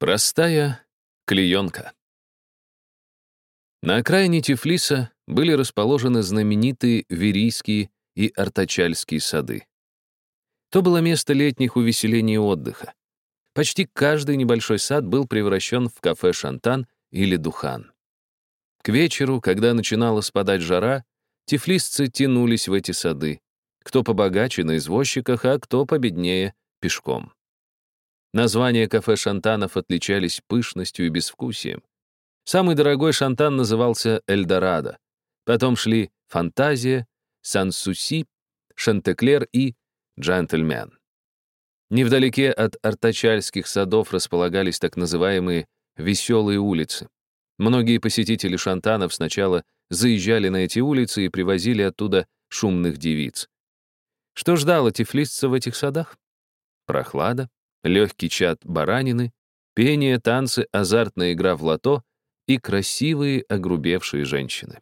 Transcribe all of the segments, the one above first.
Простая клеенка. На окраине Тифлиса были расположены знаменитые Верийские и Артачальские сады. То было место летних увеселений и отдыха. Почти каждый небольшой сад был превращен в кафе «Шантан» или «Духан». К вечеру, когда начинала спадать жара, тифлисцы тянулись в эти сады. Кто побогаче на извозчиках, а кто победнее пешком. Названия кафе шантанов отличались пышностью и безвкусием. Самый дорогой шантан назывался «Эльдорадо». Потом шли «Фантазия», «Сан-Суси», «Шантеклер» и «Джентльмен». Невдалеке от артачальских садов располагались так называемые «веселые улицы». Многие посетители шантанов сначала заезжали на эти улицы и привозили оттуда шумных девиц. Что ждало тифлисца в этих садах? Прохлада, легкий чад баранины, пение, танцы, азартная игра в лото и красивые огрубевшие женщины.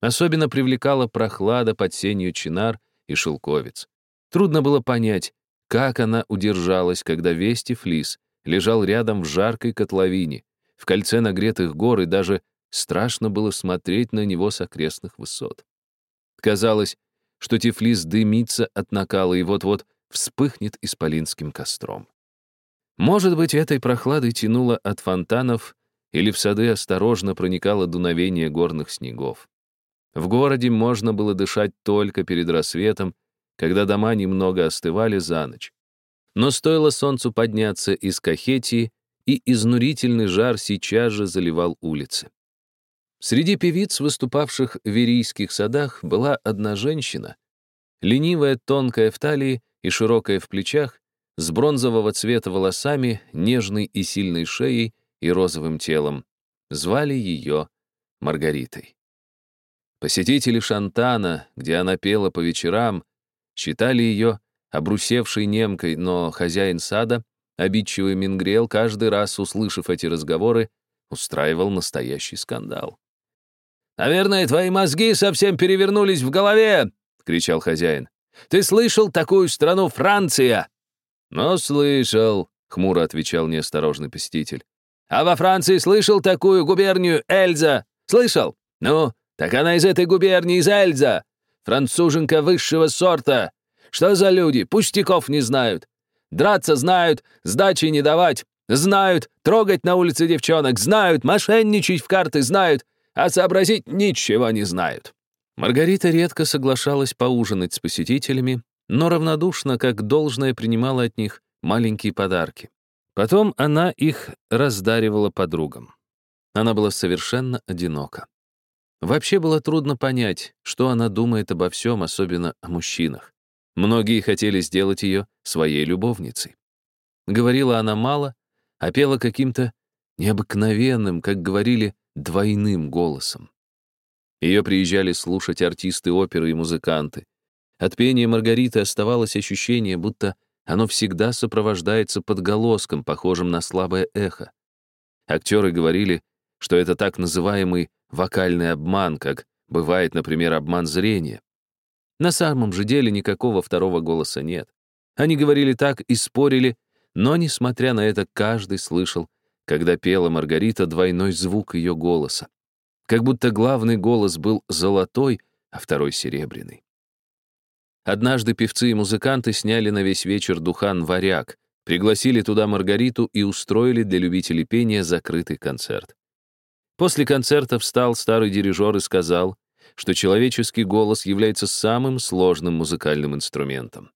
Особенно привлекала прохлада под сенью чинар и шелковец. Трудно было понять, как она удержалась, когда Вести Флис лежал рядом в жаркой котловине, в кольце нагретых гор, и даже страшно было смотреть на него с окрестных высот. Казалось, что Тифлис дымится от накала и вот-вот вспыхнет исполинским костром. Может быть, этой прохладой тянуло от фонтанов или в сады осторожно проникало дуновение горных снегов. В городе можно было дышать только перед рассветом, когда дома немного остывали за ночь. Но стоило солнцу подняться из Кахетии, и изнурительный жар сейчас же заливал улицы. Среди певиц, выступавших в Верийских садах, была одна женщина, ленивая, тонкая в талии и широкая в плечах, с бронзового цвета волосами, нежной и сильной шеей и розовым телом. Звали ее Маргаритой. Посетители Шантана, где она пела по вечерам, считали ее обрусевшей немкой, но хозяин сада, обидчивый Мингрел, каждый раз, услышав эти разговоры, устраивал настоящий скандал. «Наверное, твои мозги совсем перевернулись в голове!» — кричал хозяин. Ты слышал такую страну Франция?» «Ну, слышал», — хмуро отвечал неосторожный посетитель. «А во Франции слышал такую губернию Эльза? Слышал? Ну, так она из этой губернии, из Эльза. Француженка высшего сорта. Что за люди? Пустяков не знают. Драться знают, сдачи не давать. Знают, трогать на улице девчонок. Знают, мошенничать в карты знают, а сообразить ничего не знают. Маргарита редко соглашалась поужинать с посетителями, но равнодушно, как должное, принимала от них маленькие подарки. Потом она их раздаривала подругам. Она была совершенно одинока. Вообще было трудно понять, что она думает обо всем, особенно о мужчинах. Многие хотели сделать ее своей любовницей. Говорила она мало, а пела каким-то необыкновенным, как говорили, двойным голосом. Ее приезжали слушать артисты оперы и музыканты. От пения Маргариты оставалось ощущение, будто оно всегда сопровождается подголоском, похожим на слабое эхо. Актеры говорили, что это так называемый вокальный обман, как бывает, например, обман зрения. На самом же деле никакого второго голоса нет. Они говорили так и спорили, но, несмотря на это, каждый слышал, когда пела Маргарита, двойной звук ее голоса как будто главный голос был золотой, а второй — серебряный. Однажды певцы и музыканты сняли на весь вечер духан «Варяг», пригласили туда Маргариту и устроили для любителей пения закрытый концерт. После концерта встал старый дирижер и сказал, что человеческий голос является самым сложным музыкальным инструментом.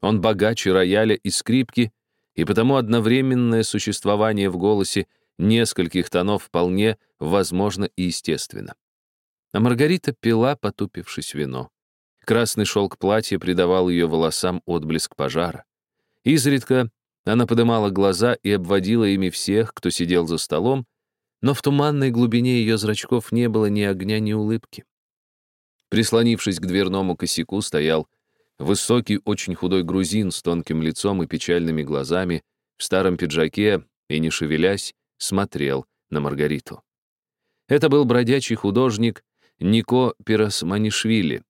Он богаче рояля и скрипки, и потому одновременное существование в голосе нескольких тонов вполне возможно и естественно. А Маргарита пила, потупившись вино. Красный шелк платья придавал ее волосам отблеск пожара. Изредка она подымала глаза и обводила ими всех, кто сидел за столом, но в туманной глубине ее зрачков не было ни огня, ни улыбки. Прислонившись к дверному косяку, стоял высокий, очень худой грузин с тонким лицом и печальными глазами, в старом пиджаке и, не шевелясь, смотрел на Маргариту. Это был бродячий художник Нико Пиросманишвили.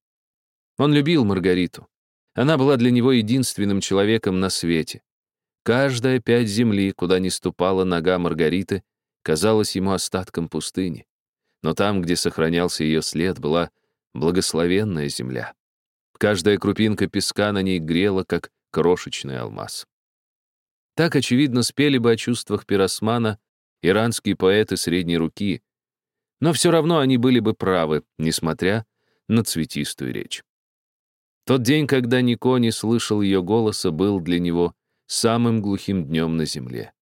Он любил Маргариту. Она была для него единственным человеком на свете. Каждая пять земли, куда не ступала нога Маргариты, казалась ему остатком пустыни. Но там, где сохранялся ее след, была благословенная земля. Каждая крупинка песка на ней грела, как крошечный алмаз. Так, очевидно, спели бы о чувствах пиросмана иранские поэты средней руки, но все равно они были бы правы, несмотря на цветистую речь. Тот день, когда Нико не слышал ее голоса, был для него самым глухим днем на земле.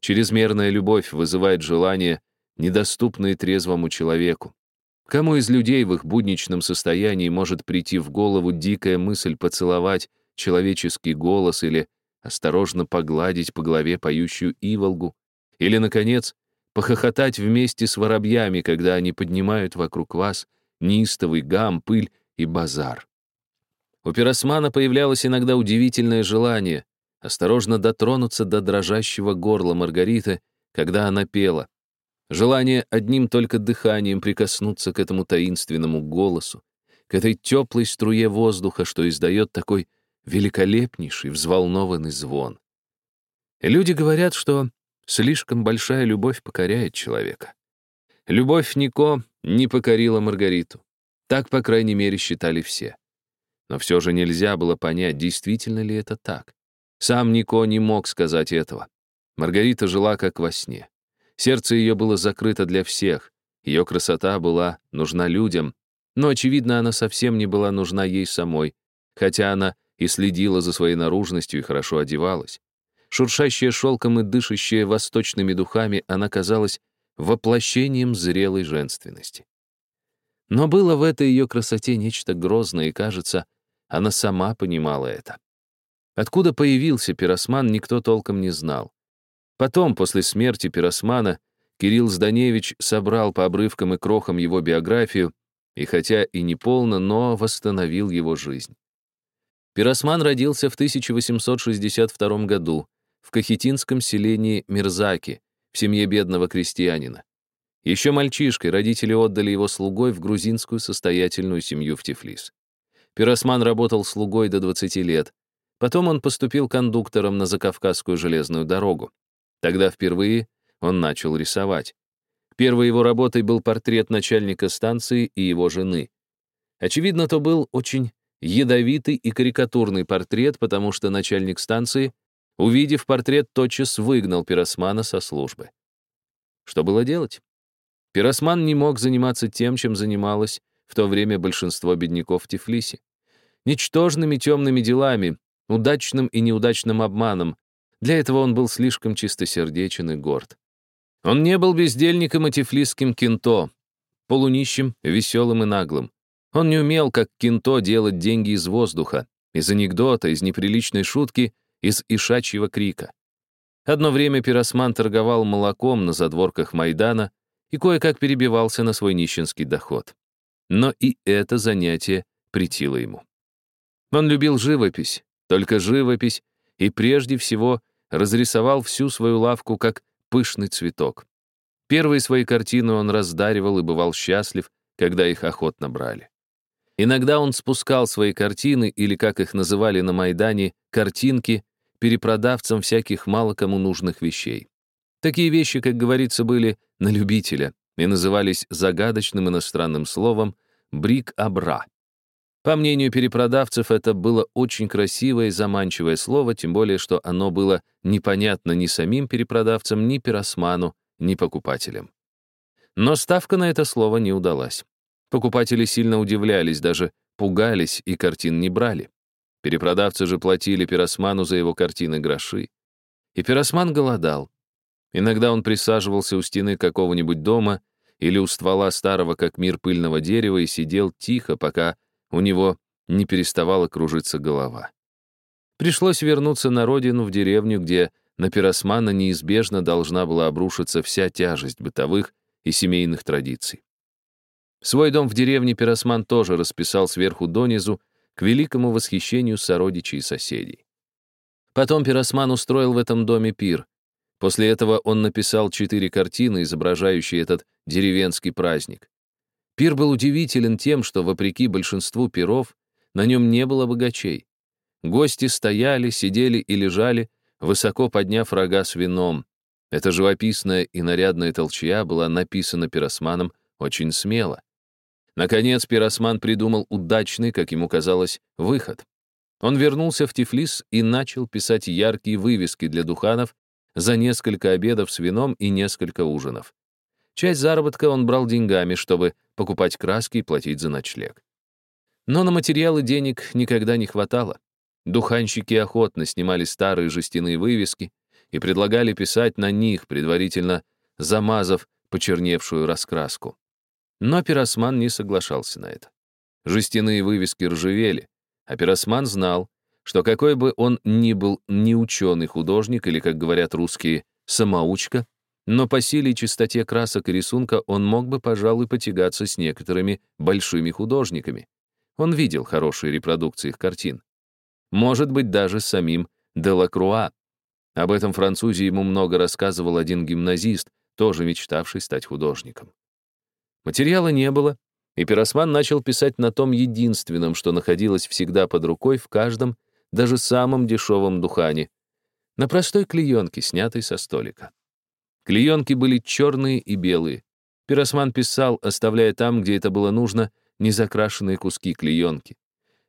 Чрезмерная любовь вызывает желание, недоступное трезвому человеку. Кому из людей в их будничном состоянии может прийти в голову дикая мысль поцеловать человеческий голос или осторожно погладить по голове поющую иволгу, или, наконец, похохотать вместе с воробьями, когда они поднимают вокруг вас неистовый гам, пыль и базар. У пиросмана появлялось иногда удивительное желание осторожно дотронуться до дрожащего горла Маргариты, когда она пела. Желание одним только дыханием прикоснуться к этому таинственному голосу, к этой теплой струе воздуха, что издает такой великолепнейший взволнованный звон. люди говорят, что слишком большая любовь покоряет человека. Любовь Нико не покорила Маргариту. Так, по крайней мере, считали все. Но все же нельзя было понять, действительно ли это так. Сам Нико не мог сказать этого. Маргарита жила как во сне. Сердце ее было закрыто для всех. Ее красота была нужна людям, но, очевидно, она совсем не была нужна ей самой, хотя она и следила за своей наружностью и хорошо одевалась. Шуршащая шелком и дышащая восточными духами, она казалась воплощением зрелой женственности. Но было в этой ее красоте нечто грозное, и, кажется, она сама понимала это. Откуда появился пиросман, никто толком не знал. Потом, после смерти пиросмана, Кирилл Зданевич собрал по обрывкам и крохам его биографию, и хотя и не полно, но восстановил его жизнь. Пиросман родился в 1862 году в кахетинском селении Мирзаки, в семье бедного крестьянина. Еще мальчишкой родители отдали его слугой в грузинскую состоятельную семью в Тифлис. Пиросман работал слугой до 20 лет, Потом он поступил кондуктором на Закавказскую железную дорогу. Тогда впервые он начал рисовать. Первой его работой был портрет начальника станции и его жены. Очевидно, то был очень ядовитый и карикатурный портрет, потому что начальник станции, увидев портрет, тотчас выгнал пиросмана со службы. Что было делать? Пиросман не мог заниматься тем, чем занималось в то время большинство бедняков в Тифлисе. Ничтожными темными делами, удачным и неудачным обманом. Для этого он был слишком чистосердечен и горд. Он не был бездельником и тифлисским кинто, полунищим, веселым и наглым. Он не умел, как кинто, делать деньги из воздуха, из анекдота, из неприличной шутки, из ишачьего крика. Одно время пиросман торговал молоком на задворках Майдана и кое-как перебивался на свой нищенский доход. Но и это занятие притило ему. Он любил живопись, только живопись, и прежде всего разрисовал всю свою лавку как пышный цветок. Первые свои картины он раздаривал и бывал счастлив, когда их охотно брали. Иногда он спускал свои картины, или, как их называли на Майдане, картинки, перепродавцам всяких мало кому нужных вещей. Такие вещи, как говорится, были на любителя и назывались загадочным иностранным словом «брик-абра». По мнению перепродавцев, это было очень красивое и заманчивое слово, тем более, что оно было непонятно ни самим перепродавцам, ни пиросману, ни покупателям. Но ставка на это слово не удалась. Покупатели сильно удивлялись, даже пугались и картин не брали. Перепродавцы же платили пиросману за его картины гроши. И пиросман голодал. Иногда он присаживался у стены какого-нибудь дома или у ствола старого как мир пыльного дерева и сидел тихо, пока у него не переставала кружиться голова. Пришлось вернуться на родину, в деревню, где на пиросмана неизбежно должна была обрушиться вся тяжесть бытовых и семейных традиций. Свой дом в деревне пиросман тоже расписал сверху донизу к великому восхищению сородичей и соседей. Потом пиросман устроил в этом доме пир. После этого он написал четыре картины, изображающие этот деревенский праздник. Пир был удивителен тем, что, вопреки большинству пиров, на нем не было богачей. Гости стояли, сидели и лежали высоко подняв рога с вином. Эта живописная и нарядная толчья была написана пиросманом очень смело. Наконец, пиросман придумал удачный, как ему казалось, выход. Он вернулся в Тифлис и начал писать яркие вывески для духанов за несколько обедов с вином и несколько ужинов. Часть заработка он брал деньгами, чтобы покупать краски и платить за ночлег. Но на материалы денег никогда не хватало. Духанщики охотно снимали старые жестяные вывески и предлагали писать на них, предварительно замазав почерневшую раскраску. Но пиросман не соглашался на это. Жестяные вывески ржавели, а пиросман знал, что какой бы он ни был не ученый художник или, как говорят русские, самоучка, но по силе и чистоте красок и рисунка он мог бы, пожалуй, потягаться с некоторыми большими художниками. Он видел хорошие репродукции их картин. Может быть, даже с самим Делакруа. Об этом французе ему много рассказывал один гимназист, тоже мечтавший стать художником. Материала не было, и Пиросман начал писать на том единственном, что находилось всегда под рукой в каждом, даже самом дешевом духане, на простой клеенке, снятой со столика. Клеенки были черные и белые. Пиросман писал, оставляя там, где это было нужно, незакрашенные куски клеенки.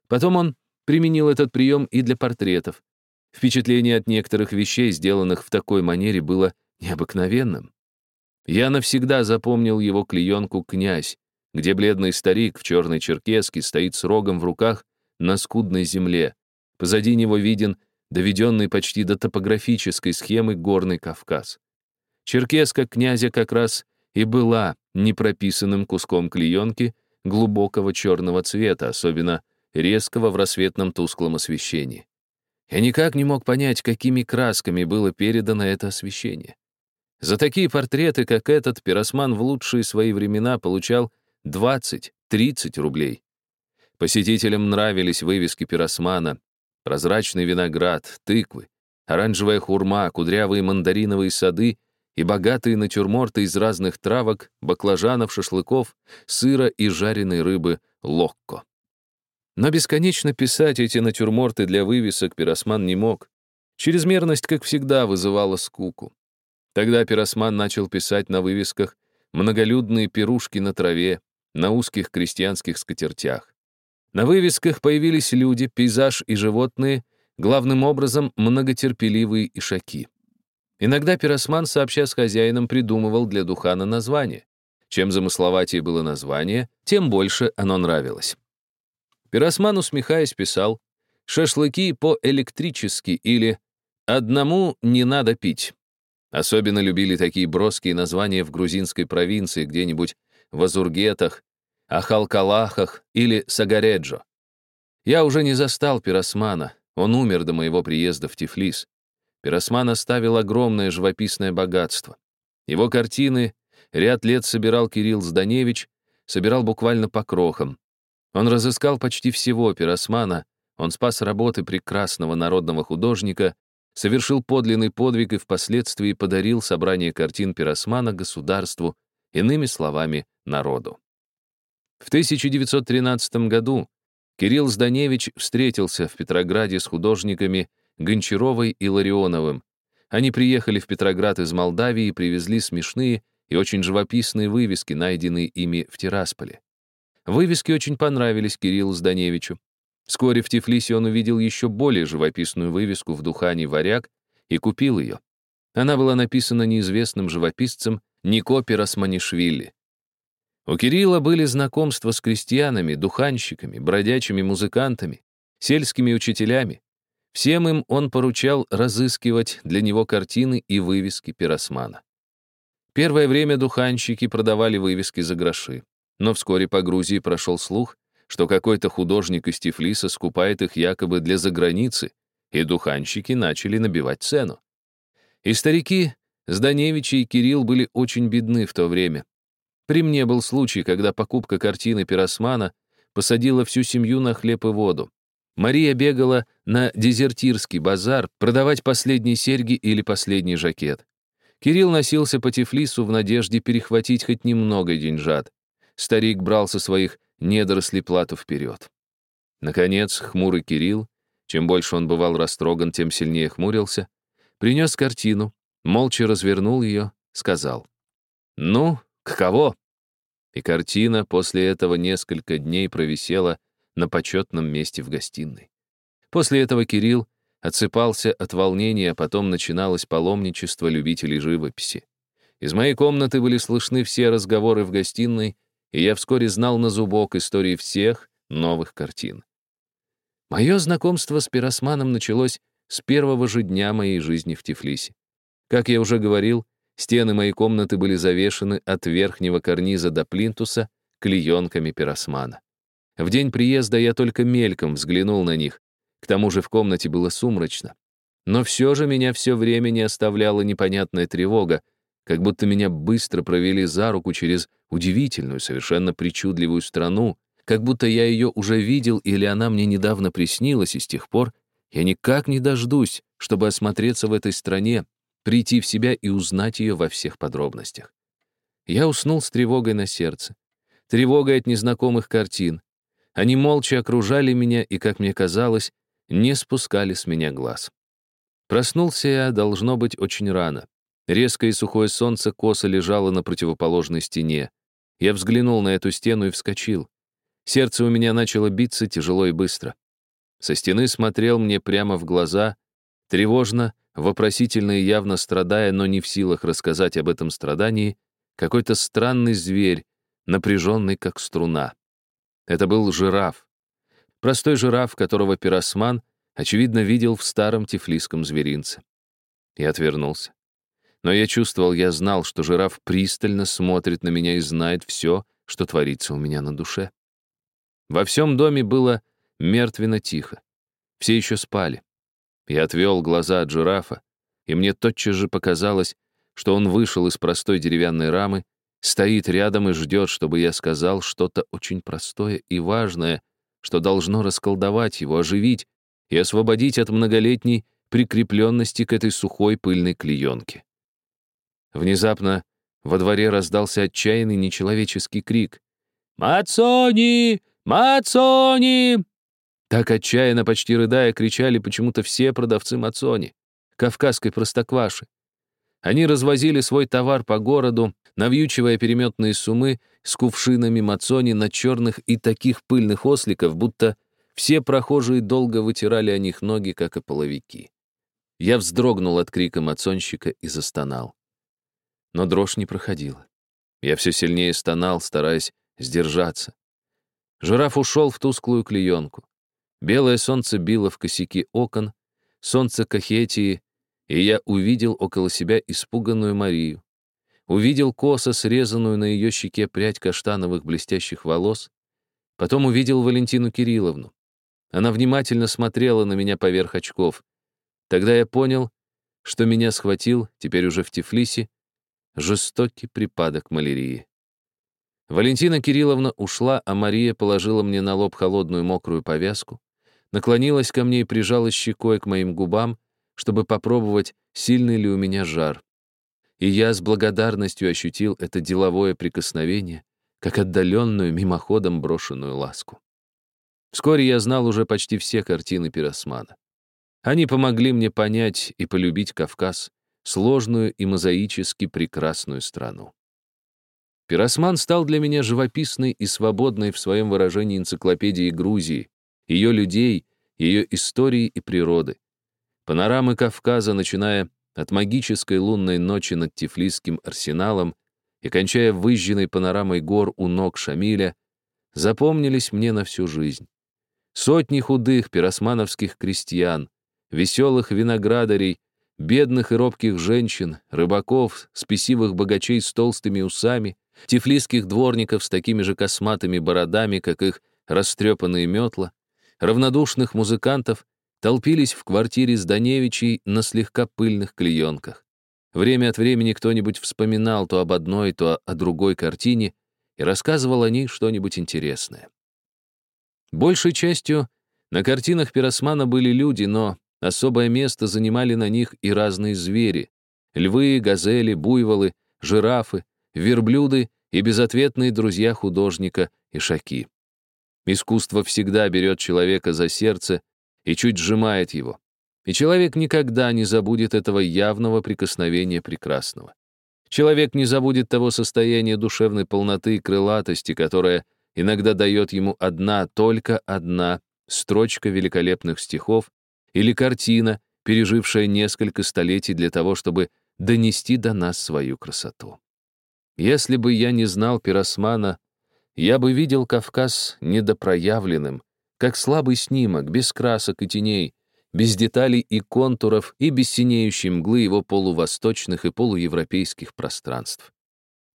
Потом он применил этот прием и для портретов. Впечатление от некоторых вещей, сделанных в такой манере, было необыкновенным. Я навсегда запомнил его клеенку «Князь», где бледный старик в черной черкеске стоит с рогом в руках на скудной земле. Позади него виден доведенный почти до топографической схемы горный Кавказ. Черкеска князя как раз и была непрописанным куском клеенки глубокого черного цвета, особенно резкого в рассветном тусклом освещении. Я никак не мог понять, какими красками было передано это освещение. За такие портреты, как этот, Пиросман в лучшие свои времена получал 20-30 рублей. Посетителям нравились вывески Пиросмана, прозрачный виноград, тыквы, оранжевая хурма, кудрявые мандариновые сады и богатые натюрморты из разных травок, баклажанов, шашлыков, сыра и жареной рыбы локко. Но бесконечно писать эти натюрморты для вывесок Пиросман не мог. Чрезмерность, как всегда, вызывала скуку. Тогда Пиросман начал писать на вывесках многолюдные пирушки на траве, на узких крестьянских скатертях. На вывесках появились люди, пейзаж и животные, главным образом многотерпеливые ишаки. Иногда Пиросман, сообща с хозяином, придумывал для Духана название. Чем замысловатее было название, тем больше оно нравилось. Пиросман, усмехаясь, писал «Шашлыки по-электрически» или «Одному не надо пить». Особенно любили такие броские названия в грузинской провинции, где-нибудь в Азургетах, Ахалкалахах или Сагареджо. Я уже не застал Пиросмана, он умер до моего приезда в Тифлис. Пиросман оставил огромное живописное богатство. Его картины ряд лет собирал Кирилл Зданевич, собирал буквально по крохам. Он разыскал почти всего Пиросмана, он спас работы прекрасного народного художника, совершил подлинный подвиг и впоследствии подарил собрание картин Пиросмана государству, иными словами, народу. В 1913 году Кирилл Зданевич встретился в Петрограде с художниками Гончаровой и Ларионовым. Они приехали в Петроград из Молдавии и привезли смешные и очень живописные вывески, найденные ими в Тирасполе. Вывески очень понравились Кириллу Зданевичу. Вскоре в Тифлисе он увидел еще более живописную вывеску в Духане «Варяг» и купил ее. Она была написана неизвестным живописцем Нико Пиросманишвили. У Кирилла были знакомства с крестьянами, духанщиками, бродячими музыкантами, сельскими учителями. Всем им он поручал разыскивать для него картины и вывески пиросмана. Первое время духанщики продавали вывески за гроши, но вскоре по Грузии прошел слух, что какой-то художник из Тифлиса скупает их якобы для заграницы, и духанщики начали набивать цену. И старики, Зданевичи и Кирилл были очень бедны в то время. При мне был случай, когда покупка картины Пиросмана посадила всю семью на хлеб и воду. Мария бегала на дезертирский базар продавать последние серьги или последний жакет. Кирилл носился по Тифлису в надежде перехватить хоть немного деньжат. Старик брал со своих недоросли плату вперед. Наконец, хмурый Кирилл, чем больше он бывал растроган, тем сильнее хмурился, принес картину, молча развернул ее, сказал. «Ну, каково?» И картина после этого несколько дней провисела на почетном месте в гостиной. После этого Кирилл отсыпался от волнения, а потом начиналось паломничество любителей живописи. Из моей комнаты были слышны все разговоры в гостиной, и я вскоре знал на зубок истории всех новых картин. Мое знакомство с пиросманом началось с первого же дня моей жизни в Тифлисе. Как я уже говорил, стены моей комнаты были завешены от верхнего карниза до плинтуса клеенками пиросмана. В день приезда я только мельком взглянул на них, к тому же в комнате было сумрачно. Но все же меня все время не оставляла непонятная тревога, как будто меня быстро провели за руку через удивительную, совершенно причудливую страну, как будто я ее уже видел или она мне недавно приснилась, и с тех пор я никак не дождусь, чтобы осмотреться в этой стране, прийти в себя и узнать ее во всех подробностях. Я уснул с тревогой на сердце, тревогой от незнакомых картин. Они молча окружали меня и, как мне казалось, не спускали с меня глаз. Проснулся я, должно быть, очень рано. Резкое и сухое солнце косо лежало на противоположной стене. Я взглянул на эту стену и вскочил. Сердце у меня начало биться тяжело и быстро. Со стены смотрел мне прямо в глаза, тревожно, вопросительно и явно страдая, но не в силах рассказать об этом страдании, какой-то странный зверь, напряженный как струна. Это был жираф. Простой жираф, которого пиросман, очевидно, видел в старом тифлисском зверинце. Я отвернулся. Но я чувствовал, я знал, что жираф пристально смотрит на меня и знает все, что творится у меня на душе. Во всем доме было мертвенно тихо. Все еще спали. Я отвел глаза от жирафа, и мне тотчас же показалось, что он вышел из простой деревянной рамы, стоит рядом и ждет, чтобы я сказал что-то очень простое и важное, что должно расколдовать его, оживить и освободить от многолетней прикрепленности к этой сухой пыльной клеенке. Внезапно во дворе раздался отчаянный нечеловеческий крик. «Мацони! Мацони!» Так отчаянно, почти рыдая, кричали почему-то все продавцы Мацони, кавказской простокваши. Они развозили свой товар по городу, навьючивая переметные сумы с кувшинами Мацони на черных и таких пыльных осликов, будто все прохожие долго вытирали о них ноги, как и половики. Я вздрогнул от крика мацонщика и застонал но дрожь не проходила. Я все сильнее стонал, стараясь сдержаться. Жираф ушел в тусклую клеенку. Белое солнце било в косяки окон, солнце Кахетии, и я увидел около себя испуганную Марию. Увидел косо срезанную на ее щеке прядь каштановых блестящих волос. Потом увидел Валентину Кирилловну. Она внимательно смотрела на меня поверх очков. Тогда я понял, что меня схватил, теперь уже в Тифлисе, жестокий припадок малярии. Валентина Кирилловна ушла, а Мария положила мне на лоб холодную мокрую повязку, наклонилась ко мне и прижала щекой к моим губам, чтобы попробовать, сильный ли у меня жар. И я с благодарностью ощутил это деловое прикосновение, как отдаленную, мимоходом брошенную ласку. Вскоре я знал уже почти все картины Пиросмана. Они помогли мне понять и полюбить Кавказ, сложную и мозаически прекрасную страну. Пиросман стал для меня живописной и свободной в своем выражении энциклопедией Грузии, ее людей, ее истории и природы. Панорамы Кавказа, начиная от магической лунной ночи над Тифлисским арсеналом и кончая выжженной панорамой гор у ног Шамиля, запомнились мне на всю жизнь. Сотни худых пиросмановских крестьян, веселых виноградарей, бедных и робких женщин, рыбаков, спесивых богачей с толстыми усами, тифлисских дворников с такими же косматыми бородами, как их растрепанные метла, равнодушных музыкантов толпились в квартире с Даневичей на слегка пыльных клеенках. Время от времени кто-нибудь вспоминал то об одной, то о другой картине и рассказывал о ней что-нибудь интересное. Большей частью на картинах Пиросмана были люди, но Особое место занимали на них и разные звери. Львы, газели, буйволы, жирафы, верблюды и безответные друзья художника и шаки. Искусство всегда берет человека за сердце и чуть сжимает его. и человек никогда не забудет этого явного прикосновения прекрасного. Человек не забудет того состояния душевной полноты и крылатости, которое иногда дает ему одна, только одна строчка великолепных стихов или картина, пережившая несколько столетий для того, чтобы донести до нас свою красоту. Если бы я не знал Пиросмана, я бы видел Кавказ недопроявленным, как слабый снимок, без красок и теней, без деталей и контуров и без синеющей мглы его полувосточных и полуевропейских пространств.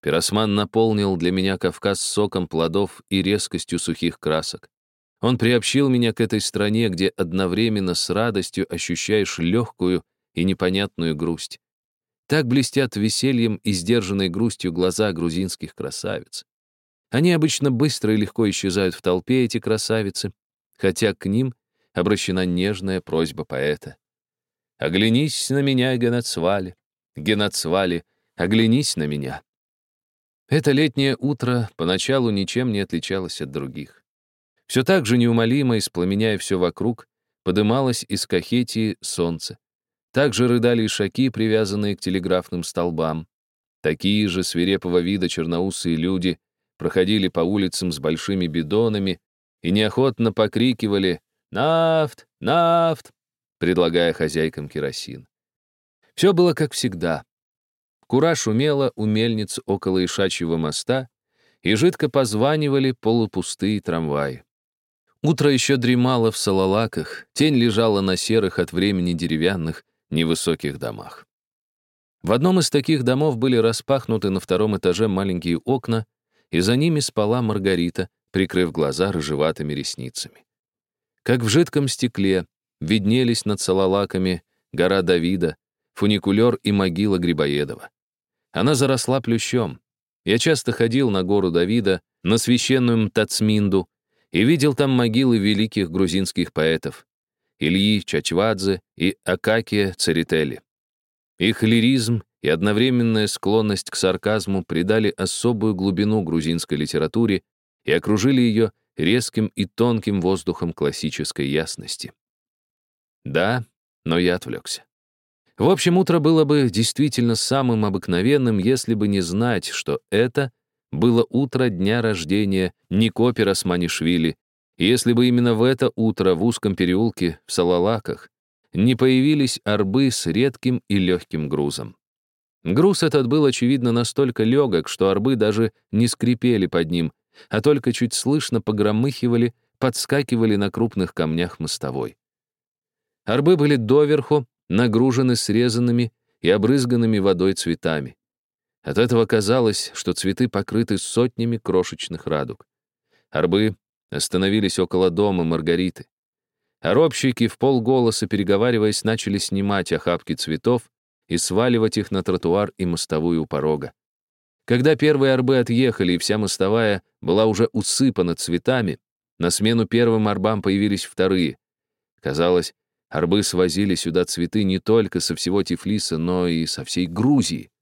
Пиросман наполнил для меня Кавказ соком плодов и резкостью сухих красок. Он приобщил меня к этой стране, где одновременно с радостью ощущаешь легкую и непонятную грусть. Так блестят весельем и сдержанной грустью глаза грузинских красавиц. Они обычно быстро и легко исчезают в толпе, эти красавицы, хотя к ним обращена нежная просьба поэта. «Оглянись на меня, Генацвали, Генацвали, оглянись на меня». Это летнее утро поначалу ничем не отличалось от других. Все так же неумолимо, испламеняя все вокруг, подымалось из Кахетии солнце. Также рыдали ишаки, привязанные к телеграфным столбам. Такие же свирепого вида черноусые люди проходили по улицам с большими бидонами и неохотно покрикивали «Нафт! Нафт!», предлагая хозяйкам керосин. Все было как всегда. Кура шумела у мельниц около Ишачьего моста, и жидко позванивали полупустые трамваи. Утро еще дремало в салалаках, тень лежала на серых от времени деревянных, невысоких домах. В одном из таких домов были распахнуты на втором этаже маленькие окна, и за ними спала Маргарита, прикрыв глаза рыжеватыми ресницами. Как в жидком стекле виднелись над салалаками гора Давида, фуникулер и могила Грибоедова. Она заросла плющом. Я часто ходил на гору Давида, на священную Мтацминду, и видел там могилы великих грузинских поэтов Ильи Чачвадзе и Акакия Церетели. Их лиризм и одновременная склонность к сарказму придали особую глубину грузинской литературе и окружили ее резким и тонким воздухом классической ясности. Да, но я отвлекся. В общем, утро было бы действительно самым обыкновенным, если бы не знать, что это было утро дня рождения Никопера Сманишвили, и если бы именно в это утро в узком переулке в Салалаках не появились арбы с редким и легким грузом. Груз этот был, очевидно, настолько легок, что арбы даже не скрипели под ним, а только чуть слышно погромыхивали, подскакивали на крупных камнях мостовой. Арбы были доверху, нагружены срезанными и обрызганными водой цветами. От этого казалось, что цветы покрыты сотнями крошечных радуг. Арбы остановились около дома Маргариты. Оробщики в полголоса, переговариваясь, начали снимать охапки цветов и сваливать их на тротуар и мостовую у порога. Когда первые арбы отъехали, и вся мостовая была уже усыпана цветами, на смену первым арбам появились вторые. Казалось, арбы свозили сюда цветы не только со всего Тифлиса, но и со всей Грузии.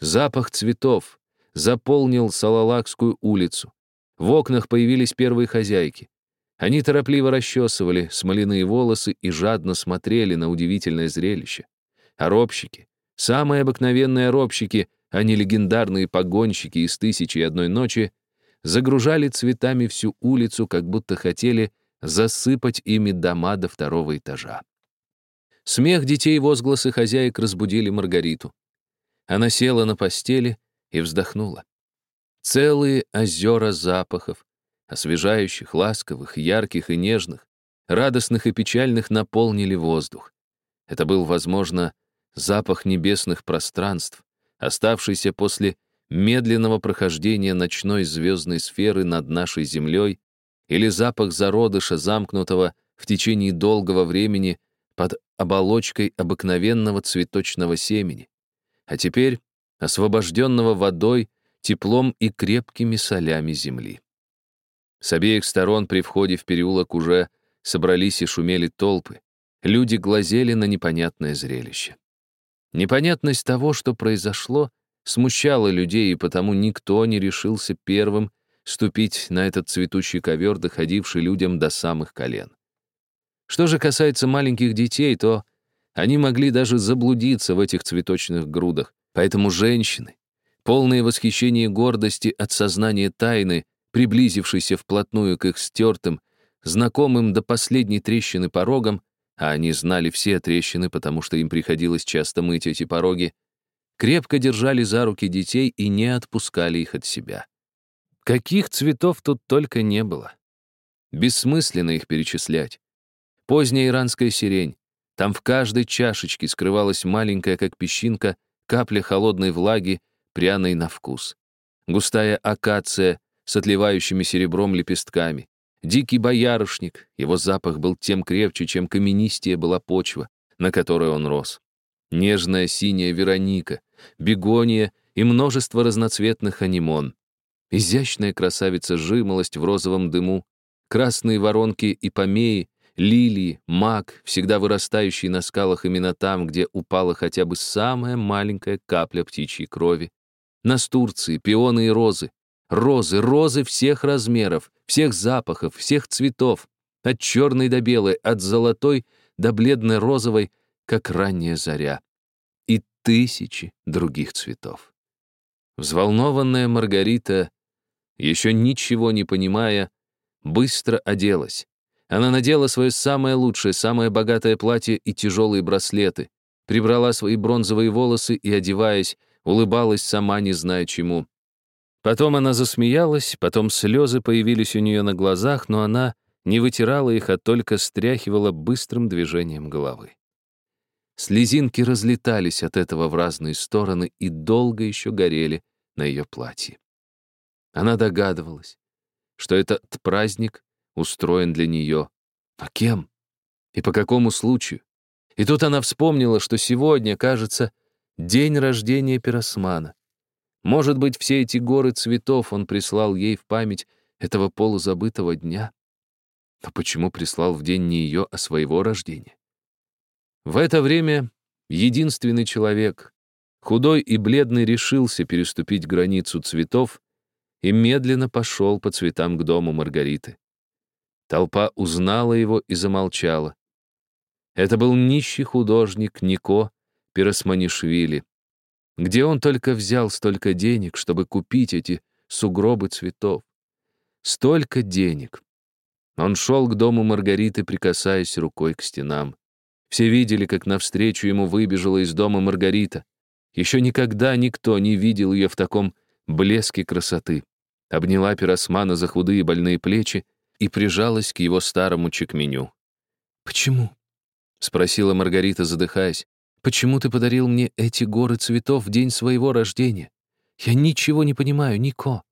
Запах цветов заполнил Салалакскую улицу. В окнах появились первые хозяйки. Они торопливо расчесывали смоляные волосы и жадно смотрели на удивительное зрелище. А робщики, самые обыкновенные робщики, а не легендарные погонщики из «Тысячи и одной ночи», загружали цветами всю улицу, как будто хотели засыпать ими дома до второго этажа. Смех детей и возгласы хозяек разбудили Маргариту. Она села на постели и вздохнула. Целые озера запахов, освежающих, ласковых, ярких и нежных, радостных и печальных наполнили воздух. Это был, возможно, запах небесных пространств, оставшийся после медленного прохождения ночной звездной сферы над нашей землей, или запах зародыша, замкнутого в течение долгого времени под оболочкой обыкновенного цветочного семени, а теперь освобожденного водой, теплом и крепкими солями земли. С обеих сторон при входе в переулок уже собрались и шумели толпы. Люди глазели на непонятное зрелище. Непонятность того, что произошло, смущала людей, и потому никто не решился первым ступить на этот цветущий ковер, доходивший людям до самых колен. Что же касается маленьких детей, то Они могли даже заблудиться в этих цветочных грудах. Поэтому женщины, полные восхищения и гордости от сознания тайны, приблизившейся вплотную к их стертым, знакомым до последней трещины порогам, а они знали все трещины, потому что им приходилось часто мыть эти пороги, крепко держали за руки детей и не отпускали их от себя. Каких цветов тут только не было. Бессмысленно их перечислять. Поздняя иранская сирень. Там в каждой чашечке скрывалась маленькая, как песчинка, капля холодной влаги, пряной на вкус. Густая акация с отливающими серебром лепестками. Дикий боярышник, его запах был тем крепче, чем каменистее была почва, на которой он рос. Нежная синяя вероника, бегония и множество разноцветных анимон. Изящная красавица жимолость в розовом дыму, красные воронки и помеи, лилии, мак, всегда вырастающие на скалах именно там, где упала хотя бы самая маленькая капля птичьей крови. Настурции, пионы и розы. Розы, розы всех размеров, всех запахов, всех цветов, от черной до белой, от золотой до бледно-розовой, как ранняя заря. И тысячи других цветов. Взволнованная Маргарита, еще ничего не понимая, быстро оделась. Она надела свое самое лучшее, самое богатое платье и тяжелые браслеты, прибрала свои бронзовые волосы и, одеваясь, улыбалась сама, не зная чему. Потом она засмеялась, потом слезы появились у нее на глазах, но она не вытирала их, а только стряхивала быстрым движением головы. Слезинки разлетались от этого в разные стороны и долго еще горели на ее платье. Она догадывалась, что этот праздник устроен для нее. Но кем? И по какому случаю? И тут она вспомнила, что сегодня, кажется, день рождения Пиросмана. Может быть, все эти горы цветов он прислал ей в память этого полузабытого дня? Но почему прислал в день не ее, а своего рождения? В это время единственный человек, худой и бледный, решился переступить границу цветов и медленно пошел по цветам к дому Маргариты. Толпа узнала его и замолчала. Это был нищий художник Нико Пиросманишвили, где он только взял столько денег, чтобы купить эти сугробы цветов? Столько денег. Он шел к дому Маргариты, прикасаясь рукой к стенам. Все видели, как навстречу ему выбежала из дома Маргарита. Еще никогда никто не видел ее в таком блеске красоты. Обняла Пиросмана за худые больные плечи и прижалась к его старому чекменю. «Почему?» — спросила Маргарита, задыхаясь. Почему ты подарил мне эти горы цветов в день своего рождения? Я ничего не понимаю, Нико».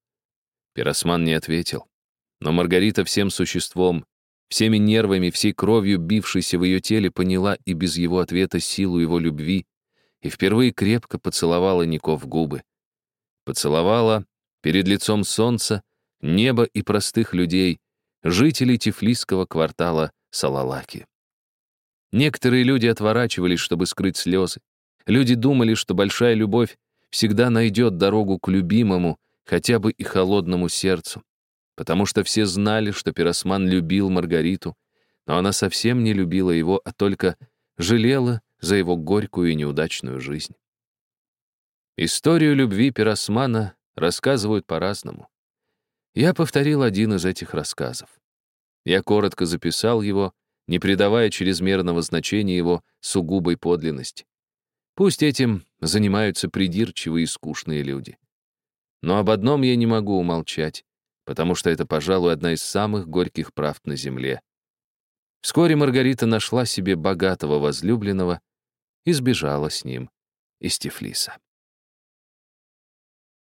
Пиросман не ответил. Но Маргарита всем существом, всеми нервами, всей кровью, бившейся в ее теле, поняла и без его ответа силу его любви и впервые крепко поцеловала Нико в губы. Поцеловала перед лицом солнца, неба и простых людей, жителей Тифлисского квартала Салалаки. Некоторые люди отворачивались, чтобы скрыть слезы. Люди думали, что большая любовь всегда найдет дорогу к любимому, хотя бы и холодному сердцу. Потому что все знали, что Пиросман любил Маргариту, но она совсем не любила его, а только жалела за его горькую и неудачную жизнь. Историю любви Пиросмана рассказывают по-разному. Я повторил один из этих рассказов. Я коротко записал его, не придавая чрезмерного значения его сугубой подлинности. Пусть этим занимаются придирчивые и скучные люди. Но об одном я не могу умолчать, потому что это, пожалуй, одна из самых горьких правд на земле. Вскоре Маргарита нашла себе богатого возлюбленного и сбежала с ним из Тифлиса.